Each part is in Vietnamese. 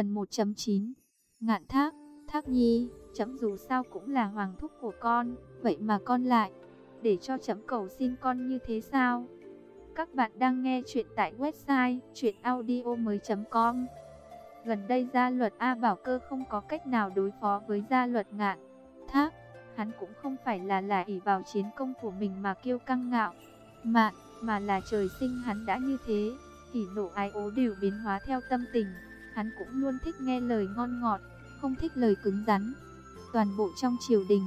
Phần 1.9 Ngạn thác, thác nhi, chấm dù sao cũng là hoàng thúc của con, vậy mà con lại, để cho chấm cầu xin con như thế sao? Các bạn đang nghe chuyện tại website chuyenaudio.com Gần đây gia luật A Bảo Cơ không có cách nào đối phó với gia luật ngạn. Thác, hắn cũng không phải là là ỷ vào chiến công của mình mà kiêu căng ngạo. Mạn, mà là trời sinh hắn đã như thế, hỉ nộ ái ố đều biến hóa theo tâm tình. Hắn cũng luôn thích nghe lời ngon ngọt, không thích lời cứng rắn. Toàn bộ trong triều đình,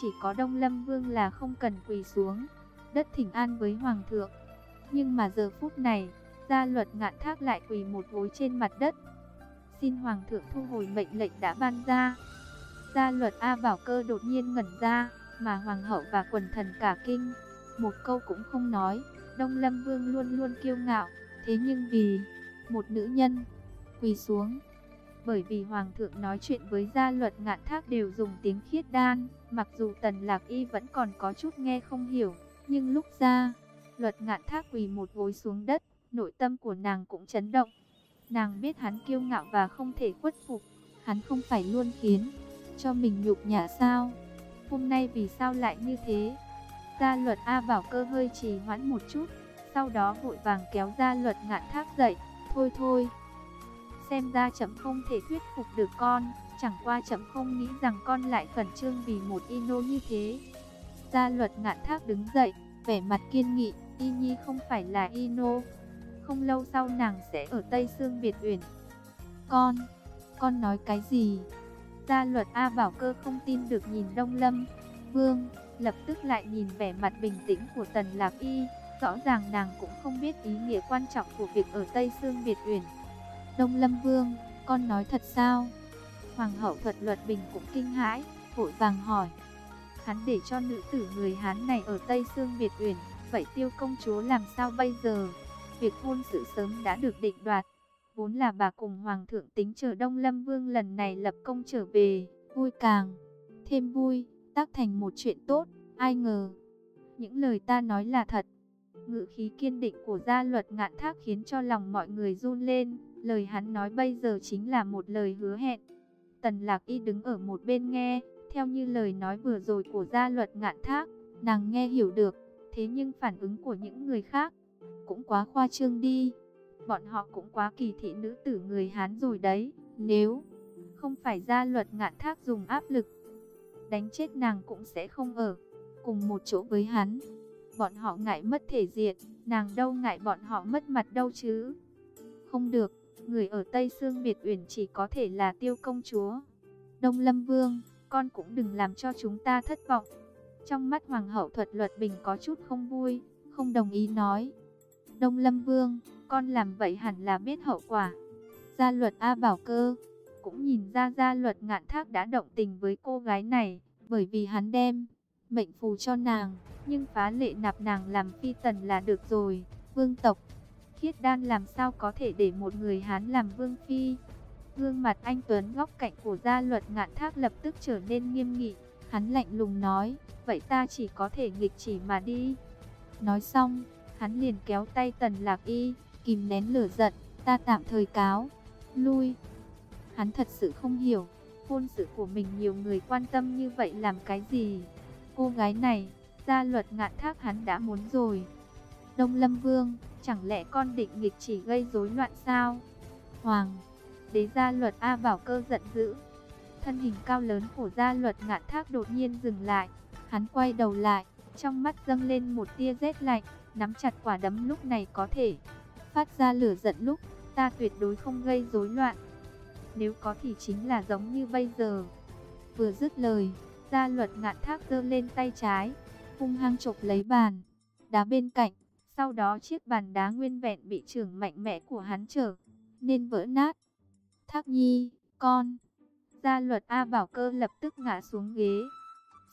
chỉ có Đông Lâm Vương là không cần quỳ xuống, đất thỉnh an với Hoàng thượng. Nhưng mà giờ phút này, gia luật ngạn thác lại quỳ một gối trên mặt đất. Xin Hoàng thượng thu hồi mệnh lệnh đã ban ra. Gia luật A Bảo Cơ đột nhiên ngẩn ra, mà Hoàng hậu và quần thần cả kinh. Một câu cũng không nói, Đông Lâm Vương luôn luôn kiêu ngạo, thế nhưng vì một nữ nhân quỳ xuống. Bởi vì Hoàng thượng nói chuyện với gia luật ngạn thác đều dùng tiếng khiết đan, mặc dù Tần Lạc Y vẫn còn có chút nghe không hiểu, nhưng lúc ra, luật ngạn thác quỳ một gối xuống đất, nội tâm của nàng cũng chấn động. Nàng biết hắn kiêu ngạo và không thể khuất phục, hắn không phải luôn khiến cho mình nhục nhã sao? Hôm nay vì sao lại như thế? Gia luật A Bảo Cơ hơi trì hoãn một chút, sau đó vội vàng kéo ra luật ngạn thác dậy, thôi thôi. Xem ra chậm không thể thuyết phục được con, chẳng qua chậm không nghĩ rằng con lại khẩn trương vì một ino như thế. Gia luật ngạn thác đứng dậy, vẻ mặt kiên nghị, y nhi không phải là ino. Không lâu sau nàng sẽ ở Tây Sương Biệt Uyển. Con, con nói cái gì? Gia luật A Bảo Cơ không tin được nhìn Đông Lâm, Vương, lập tức lại nhìn vẻ mặt bình tĩnh của Tần Lạc Y. Rõ ràng nàng cũng không biết ý nghĩa quan trọng của việc ở Tây Sương Biệt Uyển. Đông Lâm Vương, con nói thật sao? Hoàng hậu thuật luật bình cũng kinh hãi, vội vàng hỏi. Hắn để cho nữ tử người Hán này ở Tây Sương Biệt Uyển, vậy tiêu công chúa làm sao bây giờ? Việc hôn sự sớm đã được định đoạt. Vốn là bà cùng Hoàng thượng tính chờ Đông Lâm Vương lần này lập công trở về, vui càng, thêm vui, tác thành một chuyện tốt, ai ngờ. Những lời ta nói là thật. Ngữ khí kiên định của gia luật ngạn thác khiến cho lòng mọi người run lên. Lời hắn nói bây giờ chính là một lời hứa hẹn. Tần lạc y đứng ở một bên nghe, theo như lời nói vừa rồi của gia luật ngạn thác, nàng nghe hiểu được. Thế nhưng phản ứng của những người khác cũng quá khoa trương đi. Bọn họ cũng quá kỳ thị nữ tử người Hán rồi đấy. Nếu không phải gia luật ngạn thác dùng áp lực, đánh chết nàng cũng sẽ không ở cùng một chỗ với hắn. Bọn họ ngại mất thể diện, nàng đâu ngại bọn họ mất mặt đâu chứ. Không được, người ở Tây Sương Biệt Uyển chỉ có thể là tiêu công chúa. Đông Lâm Vương, con cũng đừng làm cho chúng ta thất vọng. Trong mắt Hoàng hậu thuật luật bình có chút không vui, không đồng ý nói. Đông Lâm Vương, con làm vậy hẳn là biết hậu quả. Gia luật A Bảo Cơ, cũng nhìn ra gia luật ngạn thác đã động tình với cô gái này, bởi vì hắn đem mệnh phù cho nàng, nhưng phá lệ nạp nàng làm phi tần là được rồi, vương tộc. Khiết đan làm sao có thể để một người Hán làm vương phi? Gương mặt anh Tuấn góc cạnh của gia luật ngạn thác lập tức trở nên nghiêm nghị. Hắn lạnh lùng nói, vậy ta chỉ có thể nghịch chỉ mà đi. Nói xong, hắn liền kéo tay tần lạc y, kìm nén lửa giận, ta tạm thời cáo, lui. Hắn thật sự không hiểu, hôn sự của mình nhiều người quan tâm như vậy làm cái gì? Cô gái này, gia luật ngạn thác hắn đã muốn rồi. Đông Lâm Vương, chẳng lẽ con định nghịch chỉ gây rối loạn sao? Hoàng, đế gia luật A Bảo Cơ giận dữ. Thân hình cao lớn của gia luật ngạn thác đột nhiên dừng lại. Hắn quay đầu lại, trong mắt dâng lên một tia rét lạnh, nắm chặt quả đấm lúc này có thể phát ra lửa giận lúc ta tuyệt đối không gây rối loạn. Nếu có thì chính là giống như bây giờ. Vừa dứt lời, gia luật ngạn thác giơ lên tay trái, hung hăng chộp lấy bàn, đá bên cạnh. Sau đó chiếc bàn đá nguyên vẹn bị trưởng mạnh mẽ của hắn trở, nên vỡ nát. Thác nhi, con. Gia luật A Bảo Cơ lập tức ngã xuống ghế.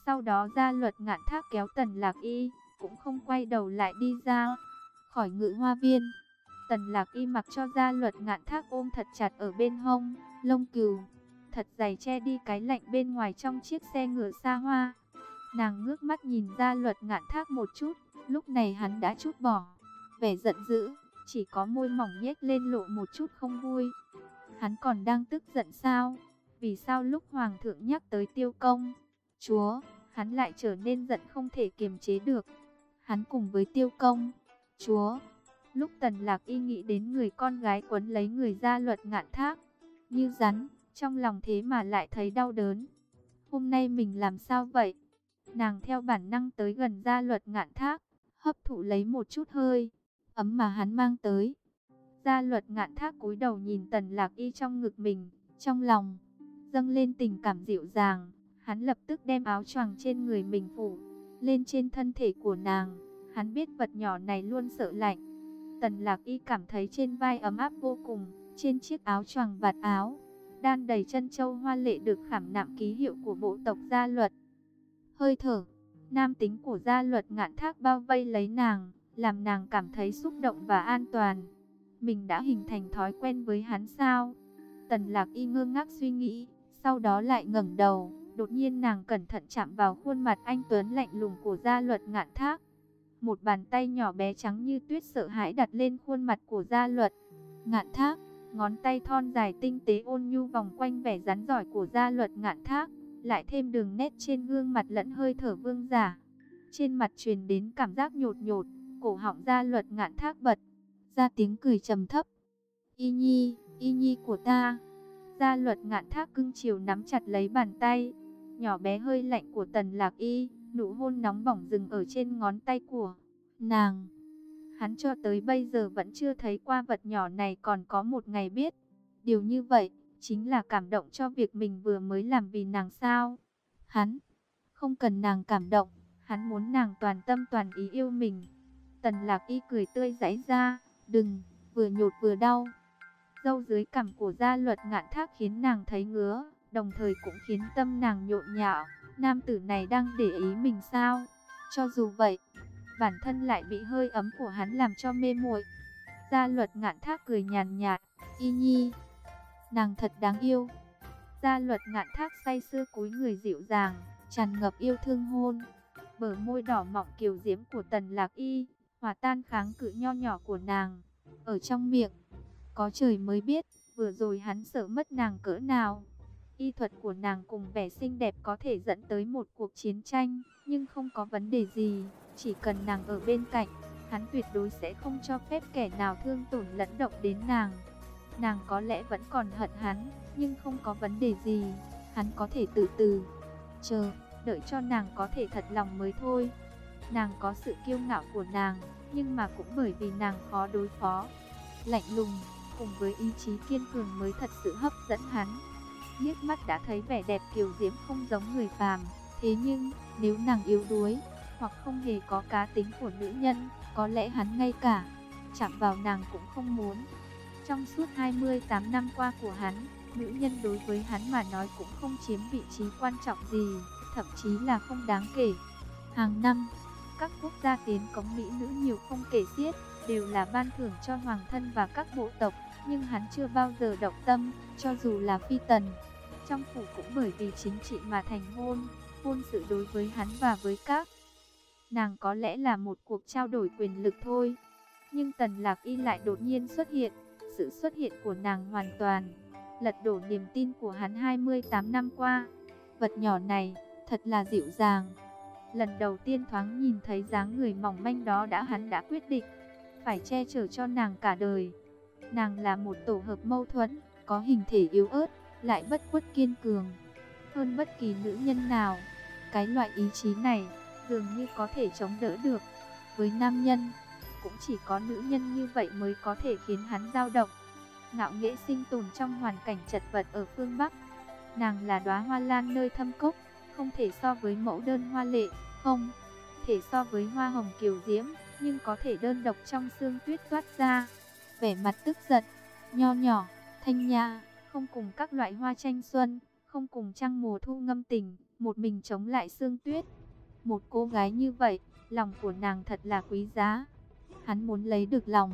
Sau đó gia luật ngạn thác kéo tần lạc y, cũng không quay đầu lại đi ra khỏi ngự hoa viên. Tần lạc y mặc cho gia luật ngạn thác ôm thật chặt ở bên hông, lông cừu, thật dày che đi cái lạnh bên ngoài trong chiếc xe ngựa xa hoa. Nàng ngước mắt nhìn gia luật ngạn thác một chút, lúc này hắn đã chút bỏ, vẻ giận dữ, chỉ có môi mỏng nhếch lên lộ một chút không vui. Hắn còn đang tức giận sao? Vì sao lúc Hoàng thượng nhắc tới tiêu công? Chúa, hắn lại trở nên giận không thể kiềm chế được. Hắn cùng với tiêu công. Chúa, lúc tần lạc y nghĩ đến người con gái quấn lấy người ra luật ngạn thác. Như rắn, trong lòng thế mà lại thấy đau đớn. Hôm nay mình làm sao vậy? Nàng theo bản năng tới gần gia luật ngạn thác, hấp thụ lấy một chút hơi, ấm mà hắn mang tới. Gia luật ngạn thác cúi đầu nhìn tần lạc y trong ngực mình, trong lòng, dâng lên tình cảm dịu dàng. Hắn lập tức đem áo choàng trên người mình phủ, lên trên thân thể của nàng. Hắn biết vật nhỏ này luôn sợ lạnh. Tần lạc y cảm thấy trên vai ấm áp vô cùng, trên chiếc áo choàng vạt áo. Đan đầy chân châu hoa lệ được khảm nạm ký hiệu của bộ tộc gia luật. Hơi thở, nam tính của gia luật ngạn thác bao vây lấy nàng, làm nàng cảm thấy xúc động và an toàn. Mình đã hình thành thói quen với hắn sao? Tần lạc y ngơ ngác suy nghĩ, sau đó lại ngẩng đầu, đột nhiên nàng cẩn thận chạm vào khuôn mặt anh Tuấn lạnh lùng của gia luật ngạn thác. Một bàn tay nhỏ bé trắng như tuyết sợ hãi đặt lên khuôn mặt của gia luật ngạn thác. Ngón tay thon dài tinh tế ôn nhu vòng quanh vẻ rắn giỏi của gia luật ngạn thác, lại thêm đường nét trên gương mặt lẫn hơi thở vương giả. Trên mặt truyền đến cảm giác nhột nhột, cổ họng ra luật ngạn thác bật, ra tiếng cười trầm thấp. Y nhi, y nhi của ta. Gia luật ngạn thác cưng chiều nắm chặt lấy bàn tay, nhỏ bé hơi lạnh của tần lạc y, nụ hôn nóng bỏng dừng ở trên ngón tay của nàng. Hắn cho tới bây giờ vẫn chưa thấy qua vật nhỏ này còn có một ngày biết. Điều như vậy, chính là cảm động cho việc mình vừa mới làm vì nàng sao. Hắn, không cần nàng cảm động, hắn muốn nàng toàn tâm toàn ý yêu mình. Tần lạc y cười tươi giãy ra, đừng, vừa nhột vừa đau. Dâu dưới cằm của gia luật ngạn thác khiến nàng thấy ngứa, đồng thời cũng khiến tâm nàng nhộn nhạo. Nam tử này đang để ý mình sao? Cho dù vậy, bản thân lại bị hơi ấm của hắn làm cho mê muội. Gia luật ngạn thác cười nhàn nhạt, y nhi, nàng thật đáng yêu. Gia luật ngạn thác say sưa cúi người dịu dàng, tràn ngập yêu thương hôn. Bờ môi đỏ mọng kiều diễm của tần lạc y, hòa tan kháng cự nho nhỏ của nàng. Ở trong miệng, có trời mới biết, vừa rồi hắn sợ mất nàng cỡ nào. Y thuật của nàng cùng vẻ xinh đẹp có thể dẫn tới một cuộc chiến tranh, nhưng không có vấn đề gì. Chỉ cần nàng ở bên cạnh, hắn tuyệt đối sẽ không cho phép kẻ nào thương tổn lẫn động đến nàng. Nàng có lẽ vẫn còn hận hắn, nhưng không có vấn đề gì. Hắn có thể từ từ, chờ, đợi cho nàng có thể thật lòng mới thôi. Nàng có sự kiêu ngạo của nàng, nhưng mà cũng bởi vì nàng khó đối phó. Lạnh lùng, cùng với ý chí kiên cường mới thật sự hấp dẫn hắn. Liếc mắt đã thấy vẻ đẹp kiều diễm không giống người phàm. Thế nhưng, nếu nàng yếu đuối, hoặc không hề có cá tính của nữ nhân, có lẽ hắn ngay cả chạm vào nàng cũng không muốn. Trong suốt 28 năm qua của hắn, nữ nhân đối với hắn mà nói cũng không chiếm vị trí quan trọng gì, thậm chí là không đáng kể. Hàng năm, các quốc gia tiến cống mỹ nữ nhiều không kể xiết, đều là ban thưởng cho hoàng thân và các bộ tộc, nhưng hắn chưa bao giờ động tâm, cho dù là phi tần. Trong phủ cũng bởi vì chính trị mà thành hôn, hôn sự đối với hắn và với các nàng có lẽ là một cuộc trao đổi quyền lực thôi. Nhưng Tần Lạc Y lại đột nhiên xuất hiện, sự xuất hiện của nàng hoàn toàn lật đổ niềm tin của hắn 28 năm qua. Vật nhỏ này thật là dịu dàng. Lần đầu tiên thoáng nhìn thấy dáng người mỏng manh đó đã hắn đã quyết định phải che chở cho nàng cả đời. Nàng là một tổ hợp mâu thuẫn, có hình thể yếu ớt, lại bất khuất kiên cường hơn bất kỳ nữ nhân nào. Cái loại ý chí này dường như có thể chống đỡ được. Với nam nhân, cũng chỉ có nữ nhân như vậy mới có thể khiến hắn dao động. Ngạo nghễ sinh tồn trong hoàn cảnh chật vật ở phương Bắc. Nàng là đóa hoa lan nơi thâm cốc, không thể so với mẫu đơn hoa lệ, không thể so với hoa hồng kiều diễm, nhưng có thể đơn độc trong xương tuyết toát ra. Vẻ mặt tức giận, nho nhỏ, thanh nhã, không cùng các loại hoa tranh xuân, không cùng trăng mùa thu ngâm tình, một mình chống lại xương tuyết. Một cô gái như vậy, lòng của nàng thật là quý giá. Hắn muốn lấy được lòng.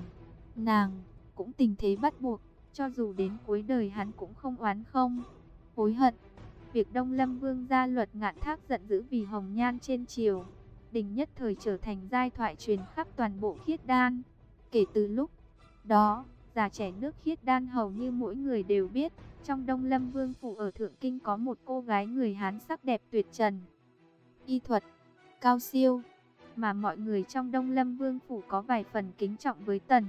Nàng, cũng tình thế bắt buộc, cho dù đến cuối đời hắn cũng không oán không. Hối hận, việc Đông Lâm Vương ra luật ngạn thác giận dữ vì hồng nhan trên triều. Đình nhất thời trở thành giai thoại truyền khắp toàn bộ khiết đan. Kể từ lúc đó, Già trẻ nước khiết đan hầu như mỗi người đều biết, trong Đông Lâm Vương Phủ ở Thượng Kinh có một cô gái người Hán sắc đẹp tuyệt trần. Y thuật, cao siêu, mà mọi người trong Đông Lâm Vương Phủ có vài phần kính trọng với Tần.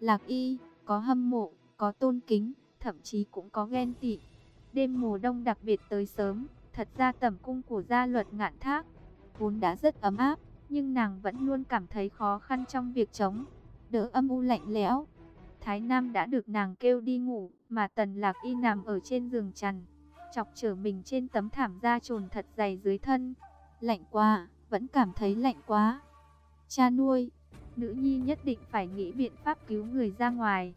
Lạc Y, có hâm mộ, có tôn kính, thậm chí cũng có ghen tị. Đêm mùa đông đặc biệt tới sớm, thật ra tẩm cung của gia luật ngạn thác, vốn đã rất ấm áp, nhưng nàng vẫn luôn cảm thấy khó khăn trong việc chống, đỡ âm u lạnh lẽo. Thái Nam đã được nàng kêu đi ngủ, mà Tần Lạc Y nằm ở trên giường chằn, chọc trở mình trên tấm thảm da trồn thật dày dưới thân. Lạnh quá, vẫn cảm thấy lạnh quá. Cha nuôi, nữ nhi nhất định phải nghĩ biện pháp cứu người ra ngoài.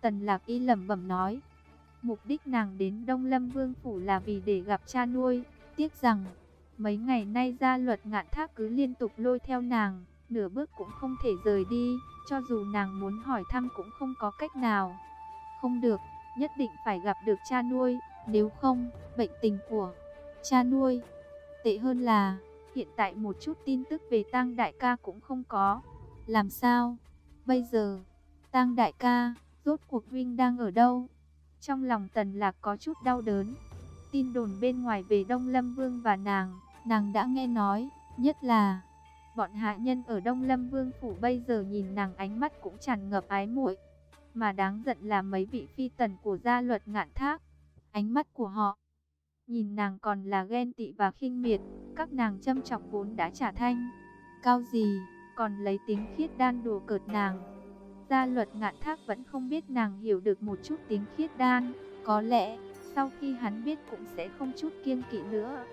Tần Lạc Y lẩm bẩm nói. Mục đích nàng đến Đông Lâm Vương Phủ là vì để gặp cha nuôi. Tiếc rằng, mấy ngày nay gia luật ngạn thác cứ liên tục lôi theo nàng, nửa bước cũng không thể rời đi. Cho dù nàng muốn hỏi thăm cũng không có cách nào. Không được, nhất định phải gặp được cha nuôi, nếu không, bệnh tình của cha nuôi. Tệ hơn là, hiện tại một chút tin tức về tang đại ca cũng không có. Làm sao? Bây giờ, tang đại ca, rốt cuộc Vinh đang ở đâu? Trong lòng Tần Lạc có chút đau đớn. Tin đồn bên ngoài về Đông Lâm Vương và nàng, nàng đã nghe nói, nhất là bọn hạ nhân ở Đông Lâm Vương phủ bây giờ nhìn nàng ánh mắt cũng tràn ngập ái muội. Mà đáng giận là mấy vị phi tần của gia luật ngạn thác, ánh mắt của họ nhìn nàng còn là ghen tị và khinh miệt, các nàng châm chọc vốn đã trả thanh. Cao gì, còn lấy tiếng khiết đan đùa cợt nàng. Gia luật ngạn thác vẫn không biết nàng hiểu được một chút tiếng khiết đan, có lẽ sau khi hắn biết cũng sẽ không chút kiêng kỵ nữa.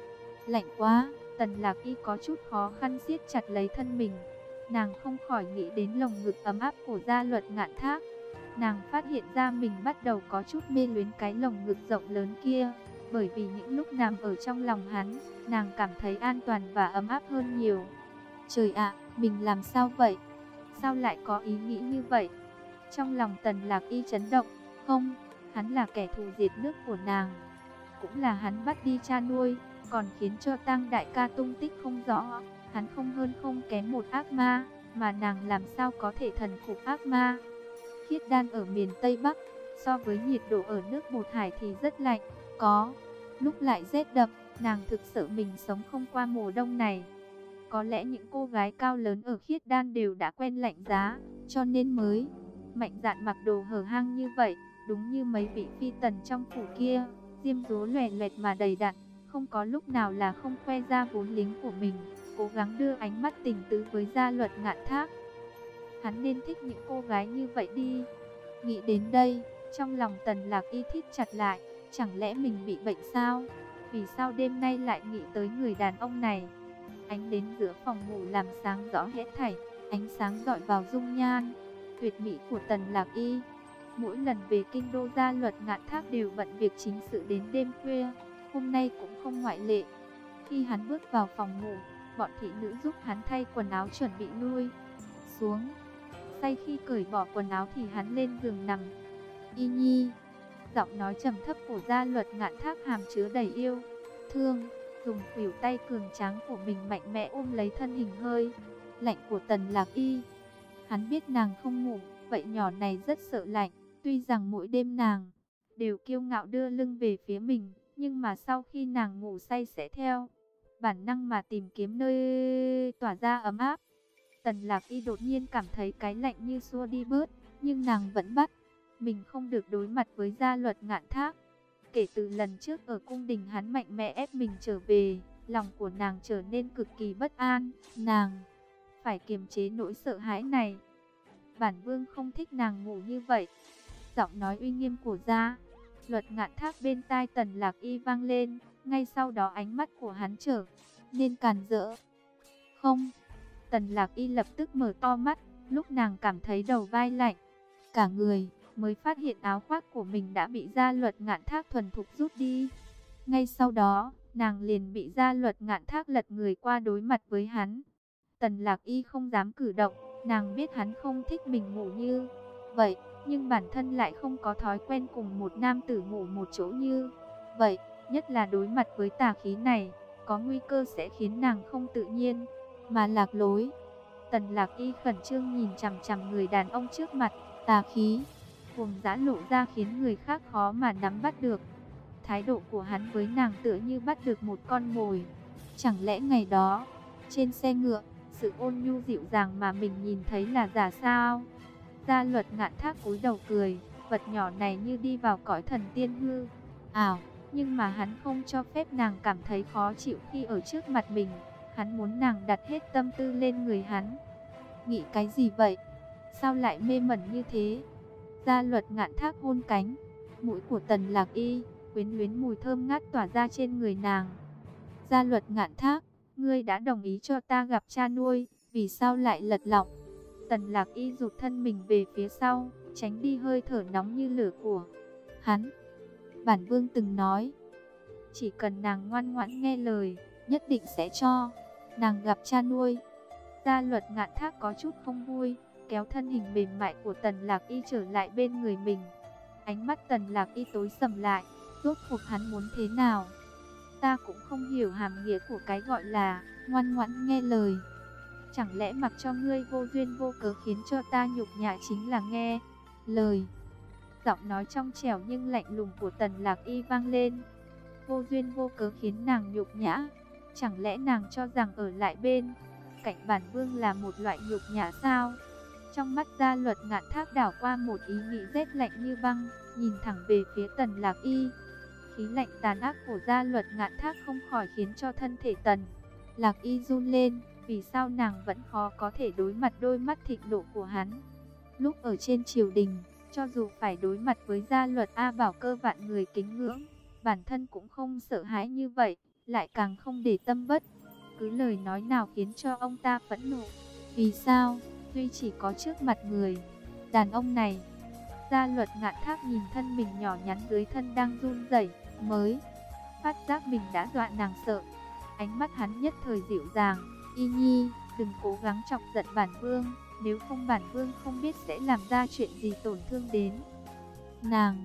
Lạnh quá, tần lạc y có chút khó khăn siết chặt lấy thân mình. Nàng không khỏi nghĩ đến lồng ngực ấm áp của gia luật ngạn thác. Nàng phát hiện ra mình bắt đầu có chút mê luyến cái lồng ngực rộng lớn kia bởi vì những lúc nằm ở trong lòng hắn, nàng cảm thấy an toàn và ấm áp hơn nhiều. Trời ạ, mình làm sao vậy? Sao lại có ý nghĩ như vậy? Trong lòng tần lạc y chấn động, không, hắn là kẻ thù diệt nước của nàng. Cũng là hắn bắt đi cha nuôi, còn khiến cho tăng đại ca tung tích không rõ. Hắn không hơn không kém một ác ma, mà nàng làm sao có thể thần phục ác ma. Khiết đan ở miền Tây Bắc, so với nhiệt độ ở nước bột hải thì rất lạnh, có, lúc lại rét đậm, nàng thực sự mình sống không qua mùa đông này. Có lẽ những cô gái cao lớn ở khiết đan đều đã quen lạnh giá, cho nên mới mạnh dạn mặc đồ hở hang như vậy, đúng như mấy vị phi tần trong phủ kia, diêm dúa loè loẹt mà đầy đặn, không có lúc nào là không khoe ra vốn lính của mình, cố gắng đưa ánh mắt tình tứ với gia luật ngạn thác. Hắn nên thích những cô gái như vậy đi. Nghĩ đến đây, trong lòng tần lạc y thích chặt lại, Chẳng lẽ mình bị bệnh sao? Vì sao đêm nay lại nghĩ tới người đàn ông này? Ánh đến giữa phòng ngủ làm sáng rõ hết thảy, ánh sáng dọi vào dung nhan, tuyệt mỹ của Tần Lạc Y. Mỗi lần về kinh đô gia luật ngạn thác đều bận việc chính sự đến đêm khuya, hôm nay cũng không ngoại lệ. Khi hắn bước vào phòng ngủ, bọn thị nữ giúp hắn thay quần áo chuẩn bị lui xuống. Say khi cởi bỏ quần áo thì hắn lên giường nằm. Y Nhi, Giọng nói trầm thấp của gia luật ngạn thác hàm chứa đầy yêu, thương, dùng khuỷu tay cường tráng của mình mạnh mẽ ôm lấy thân hình hơi lạnh của tần lạc y. Hắn biết nàng không ngủ, vậy nhỏ này rất sợ lạnh, tuy rằng mỗi đêm nàng đều kiêu ngạo đưa lưng về phía mình, nhưng mà sau khi nàng ngủ say sẽ theo bản năng mà tìm kiếm nơi tỏa ra ấm áp. Tần lạc y đột nhiên cảm thấy cái lạnh như xua đi bớt, nhưng nàng vẫn bắt mình không được đối mặt với gia luật ngạn thác. Kể từ lần trước ở cung đình hắn mạnh mẽ ép mình trở về, lòng của nàng trở nên cực kỳ bất an, nàng phải kiềm chế nỗi sợ hãi này. Bản vương không thích nàng ngủ như vậy. Giọng nói uy nghiêm của gia, luật ngạn thác bên tai tần lạc y vang lên, ngay sau đó ánh mắt của hắn trở nên càn rỡ. Không, tần lạc y lập tức mở to mắt, lúc nàng cảm thấy đầu vai lạnh, cả người mới phát hiện áo khoác của mình đã bị gia luật ngạn thác thuần thục rút đi. Ngay sau đó, nàng liền bị gia luật ngạn thác lật người qua đối mặt với hắn. Tần lạc y không dám cử động, nàng biết hắn không thích mình ngủ như vậy, nhưng bản thân lại không có thói quen cùng một nam tử ngủ một chỗ như vậy, nhất là đối mặt với tà khí này, có nguy cơ sẽ khiến nàng không tự nhiên, mà lạc lối. Tần lạc y khẩn trương nhìn chằm chằm người đàn ông trước mặt, tà khí, cuồng dã lộ ra khiến người khác khó mà nắm bắt được. Thái độ của hắn với nàng tựa như bắt được một con mồi. Chẳng lẽ ngày đó, trên xe ngựa, sự ôn nhu dịu dàng mà mình nhìn thấy là giả sao? Gia luật ngạn thác cúi đầu cười, vật nhỏ này như đi vào cõi thần tiên hư. Ảo, nhưng mà hắn không cho phép nàng cảm thấy khó chịu khi ở trước mặt mình. Hắn muốn nàng đặt hết tâm tư lên người hắn. Nghĩ cái gì vậy? Sao lại mê mẩn như thế? Gia luật ngạn thác hôn cánh, mũi của tần lạc y, quyến luyến mùi thơm ngát tỏa ra trên người nàng. Gia luật ngạn thác, ngươi đã đồng ý cho ta gặp cha nuôi, vì sao lại lật lọng? Tần lạc y rụt thân mình về phía sau, tránh đi hơi thở nóng như lửa của hắn. Bản vương từng nói, chỉ cần nàng ngoan ngoãn nghe lời, nhất định sẽ cho nàng gặp cha nuôi. Gia luật ngạn thác có chút không vui, kéo thân hình mềm mại của tần lạc y trở lại bên người mình. Ánh mắt tần lạc y tối sầm lại, rốt cuộc hắn muốn thế nào? Ta cũng không hiểu hàm nghĩa của cái gọi là ngoan ngoãn nghe lời. Chẳng lẽ mặc cho ngươi vô duyên vô cớ khiến cho ta nhục nhã chính là nghe lời. Giọng nói trong trẻo nhưng lạnh lùng của tần lạc y vang lên. Vô duyên vô cớ khiến nàng nhục nhã. Chẳng lẽ nàng cho rằng ở lại bên cạnh bản vương là một loại nhục nhã sao? Trong mắt gia luật ngạn thác đảo qua một ý nghĩ rét lạnh như băng, nhìn thẳng về phía tần lạc y. Khí lạnh tàn ác của gia luật ngạn thác không khỏi khiến cho thân thể tần. Lạc y run lên, vì sao nàng vẫn khó có thể đối mặt đôi mắt thịnh nộ của hắn. Lúc ở trên triều đình, cho dù phải đối mặt với gia luật A bảo cơ vạn người kính ngưỡng, bản thân cũng không sợ hãi như vậy, lại càng không để tâm bất. Cứ lời nói nào khiến cho ông ta phẫn nộ. Vì sao? Duy chỉ có trước mặt người. Đàn ông này, gia luật ngạn thác nhìn thân mình nhỏ nhắn dưới thân đang run rẩy mới phát giác mình đã dọa nàng sợ. Ánh mắt hắn nhất thời dịu dàng, y nhi, đừng cố gắng chọc giận bản vương, nếu không bản vương không biết sẽ làm ra chuyện gì tổn thương đến. Nàng,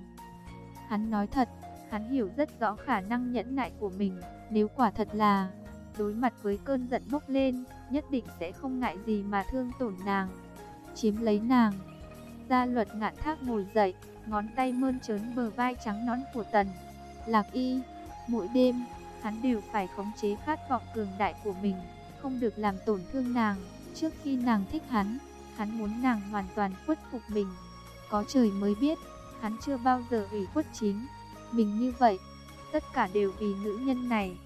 hắn nói thật, hắn hiểu rất rõ khả năng nhẫn nại của mình, nếu quả thật là đối mặt với cơn giận bốc lên, nhất định sẽ không ngại gì mà thương tổn nàng, chiếm lấy nàng. Gia luật ngạn thác ngồi dậy, ngón tay mơn trớn bờ vai trắng nón của tần. Lạc y, mỗi đêm, hắn đều phải khống chế khát vọng cường đại của mình, không được làm tổn thương nàng. Trước khi nàng thích hắn, hắn muốn nàng hoàn toàn khuất phục mình. Có trời mới biết, hắn chưa bao giờ ủy khuất chính Mình như vậy, tất cả đều vì nữ nhân này.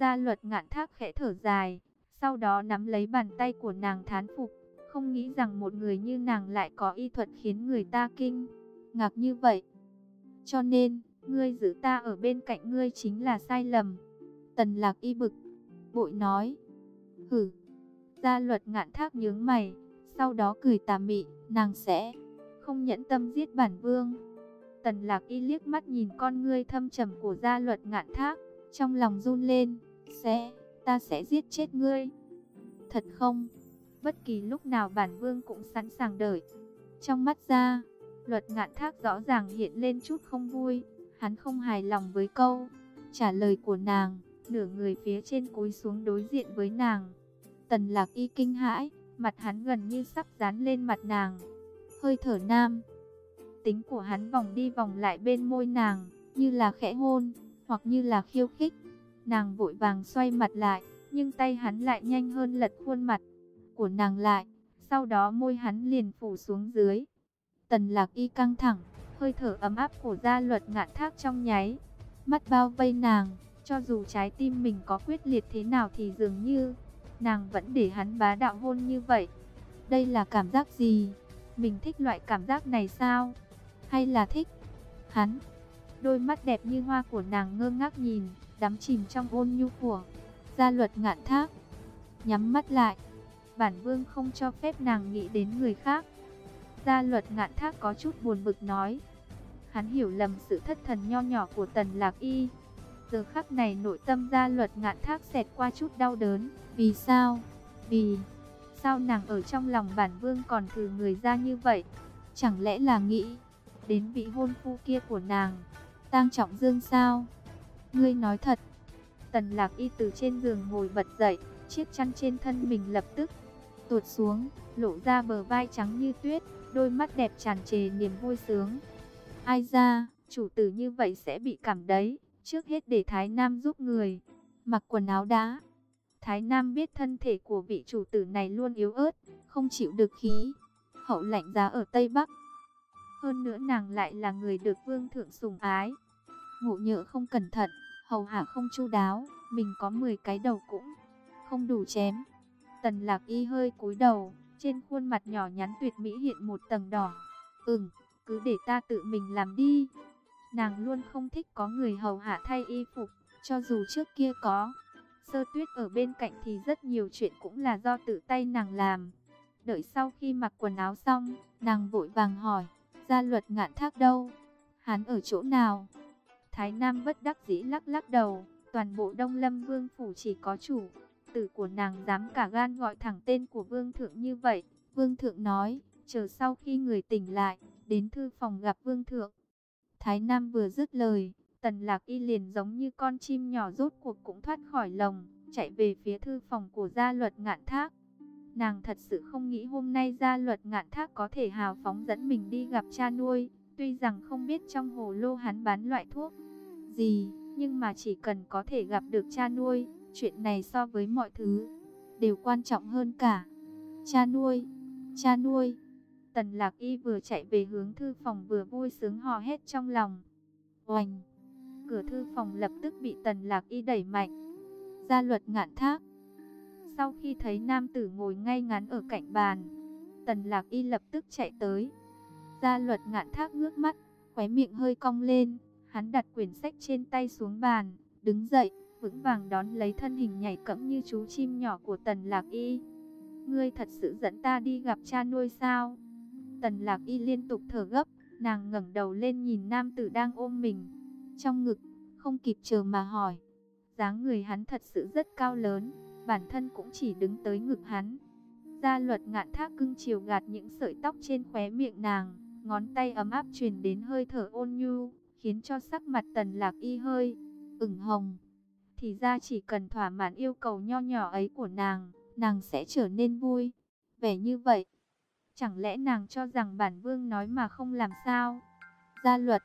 Gia luật ngạn thác khẽ thở dài, sau đó nắm lấy bàn tay của nàng thán phục. Không nghĩ rằng một người như nàng lại có y thuật khiến người ta kinh, ngạc như vậy. Cho nên, ngươi giữ ta ở bên cạnh ngươi chính là sai lầm. Tần lạc y bực, bội nói. Hử, gia luật ngạn thác nhướng mày, sau đó cười tà mị, nàng sẽ không nhẫn tâm giết bản vương. Tần lạc y liếc mắt nhìn con ngươi thâm trầm của gia luật ngạn thác, trong lòng run lên, sẽ, ta sẽ giết chết ngươi. Thật không? Bất kỳ lúc nào bản vương cũng sẵn sàng đợi. Trong mắt ra, luật ngạn thác rõ ràng hiện lên chút không vui. Hắn không hài lòng với câu trả lời của nàng. Nửa người phía trên cúi xuống đối diện với nàng. Tần lạc y kinh hãi, mặt hắn gần như sắp dán lên mặt nàng. Hơi thở nam. Tính của hắn vòng đi vòng lại bên môi nàng, như là khẽ hôn, hoặc như là khiêu khích. Nàng vội vàng xoay mặt lại, nhưng tay hắn lại nhanh hơn lật khuôn mặt của nàng lại. Sau đó môi hắn liền phủ xuống dưới. Tần lạc y căng thẳng, hơi thở ấm áp của gia luật ngạn thác trong nháy. Mắt bao vây nàng, cho dù trái tim mình có quyết liệt thế nào thì dường như nàng vẫn để hắn bá đạo hôn như vậy. Đây là cảm giác gì? Mình thích loại cảm giác này sao? Hay là thích hắn? Đôi mắt đẹp như hoa của nàng ngơ ngác nhìn, đắm chìm trong ôn nhu của gia luật ngạn thác. Nhắm mắt lại, bản vương không cho phép nàng nghĩ đến người khác. Gia luật ngạn thác có chút buồn bực nói. Hắn hiểu lầm sự thất thần nho nhỏ của tần lạc y. Giờ khắc này nội tâm gia luật ngạn thác xẹt qua chút đau đớn. Vì sao? Vì sao nàng ở trong lòng bản vương còn thử người ra như vậy? Chẳng lẽ là nghĩ đến vị hôn phu kia của nàng? Tang trọng dương sao? Ngươi nói thật. Tần lạc y từ trên giường ngồi bật dậy, chiếc chăn trên thân mình lập tức tuột xuống, lộ ra bờ vai trắng như tuyết, đôi mắt đẹp tràn trề niềm vui sướng. Ai ra, chủ tử như vậy sẽ bị cảm đấy, trước hết để Thái Nam giúp người, mặc quần áo đá. Thái Nam biết thân thể của vị chủ tử này luôn yếu ớt, không chịu được khí, hậu lạnh giá ở Tây Bắc. Hơn nữa nàng lại là người được vương thượng sủng ái. Ngộ nhỡ không cẩn thận, hầu hạ không chu đáo, mình có 10 cái đầu cũng không đủ chém. Tần lạc y hơi cúi đầu, trên khuôn mặt nhỏ nhắn tuyệt mỹ hiện một tầng đỏ. Ừm, cứ để ta tự mình làm đi. Nàng luôn không thích có người hầu hạ thay y phục, cho dù trước kia có. Sơ tuyết ở bên cạnh thì rất nhiều chuyện cũng là do tự tay nàng làm. Đợi sau khi mặc quần áo xong, nàng vội vàng hỏi, gia luật ngạn thác đâu? Hắn ở chỗ nào? Thái Nam bất đắc dĩ lắc lắc đầu, toàn bộ Đông Lâm Vương Phủ chỉ có chủ. Tử của nàng dám cả gan gọi thẳng tên của Vương Thượng như vậy. Vương Thượng nói, chờ sau khi người tỉnh lại, đến thư phòng gặp Vương Thượng. Thái Nam vừa dứt lời, Tần Lạc Y liền giống như con chim nhỏ rốt cuộc cũng thoát khỏi lồng, chạy về phía thư phòng của gia luật ngạn thác. Nàng thật sự không nghĩ hôm nay gia luật ngạn thác có thể hào phóng dẫn mình đi gặp cha nuôi, tuy rằng không biết trong hồ lô hắn bán loại thuốc gì, nhưng mà chỉ cần có thể gặp được cha nuôi, chuyện này so với mọi thứ đều quan trọng hơn cả. Cha nuôi, cha nuôi. Tần Lạc Y vừa chạy về hướng thư phòng vừa vui sướng hò hét trong lòng. Oành! Cửa thư phòng lập tức bị Tần Lạc Y đẩy mạnh. Gia luật ngạn thác. Sau khi thấy nam tử ngồi ngay ngắn ở cạnh bàn, Tần Lạc Y lập tức chạy tới. Gia luật ngạn thác ngước mắt, khóe miệng hơi cong lên. Hắn đặt quyển sách trên tay xuống bàn, đứng dậy, vững vàng đón lấy thân hình nhảy cẫng như chú chim nhỏ của Tần Lạc Y. Ngươi thật sự dẫn ta đi gặp cha nuôi sao? Tần Lạc Y liên tục thở gấp, nàng ngẩng đầu lên nhìn nam tử đang ôm mình. Trong ngực, không kịp chờ mà hỏi. dáng người hắn thật sự rất cao lớn, bản thân cũng chỉ đứng tới ngực hắn. Gia luật ngạn thác cưng chiều gạt những sợi tóc trên khóe miệng nàng, ngón tay ấm áp truyền đến hơi thở ôn nhu, khiến cho sắc mặt tần lạc y hơi ửng hồng. Thì ra chỉ cần thỏa mãn yêu cầu nho nhỏ ấy của nàng, nàng sẽ trở nên vui. Vẻ như vậy, chẳng lẽ nàng cho rằng bản vương nói mà không làm sao? Gia luật